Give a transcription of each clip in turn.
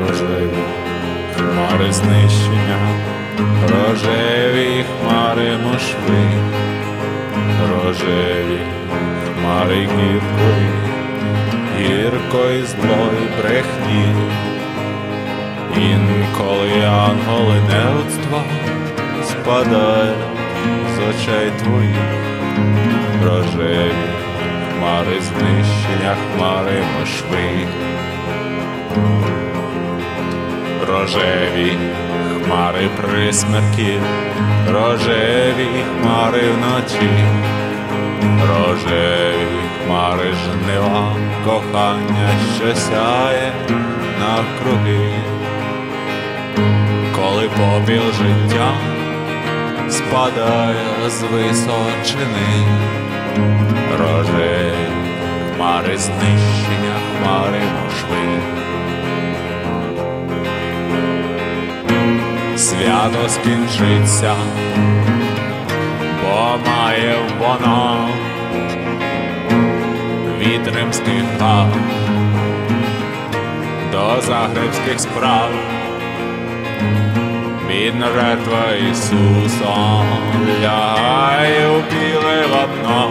рожеві хмари знищення, рожеві хмари мошви, рожеві хмари гіркої, гіркої злої брехні. Інколи ангели неудства спадають з очей твоїх, рожеві хмари знищення, хмари мошви, рожеві хмари присмерки, рожеві хмари вночі, рожеві хмари жнива, кохання, що сяє навкруги коли попіл життя спадає з височини, рожеві хмари знищення, хмари мошви. Свято скінчиться, бо має воно від римських хав до загребських справ. Бідна жертва Ісуса лягає у біле вапно.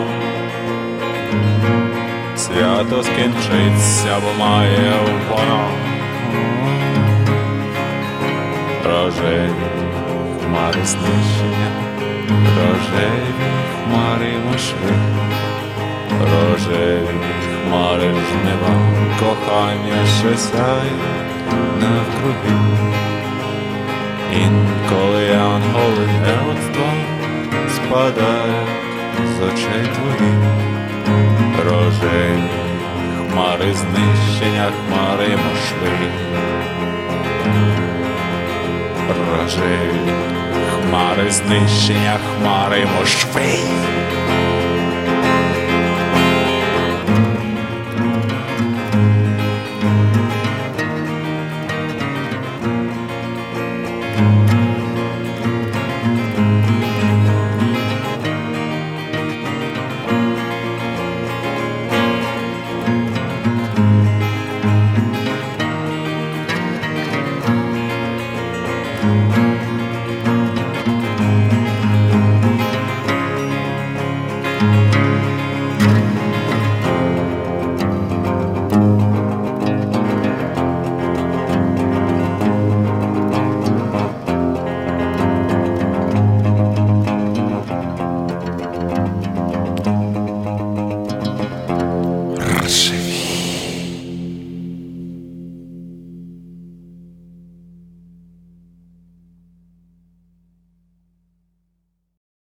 Свято скінчиться, бо має воно. Рожеві хмари знищення, рожеві хмари мошви, рожеві хмари жнива, кохання що сяє навкруги. Інколи ангели неудства спадають з очей твоїх, рожеві хмари знищення, хмари мошви, рожеві хмари знищення, хмари мошви.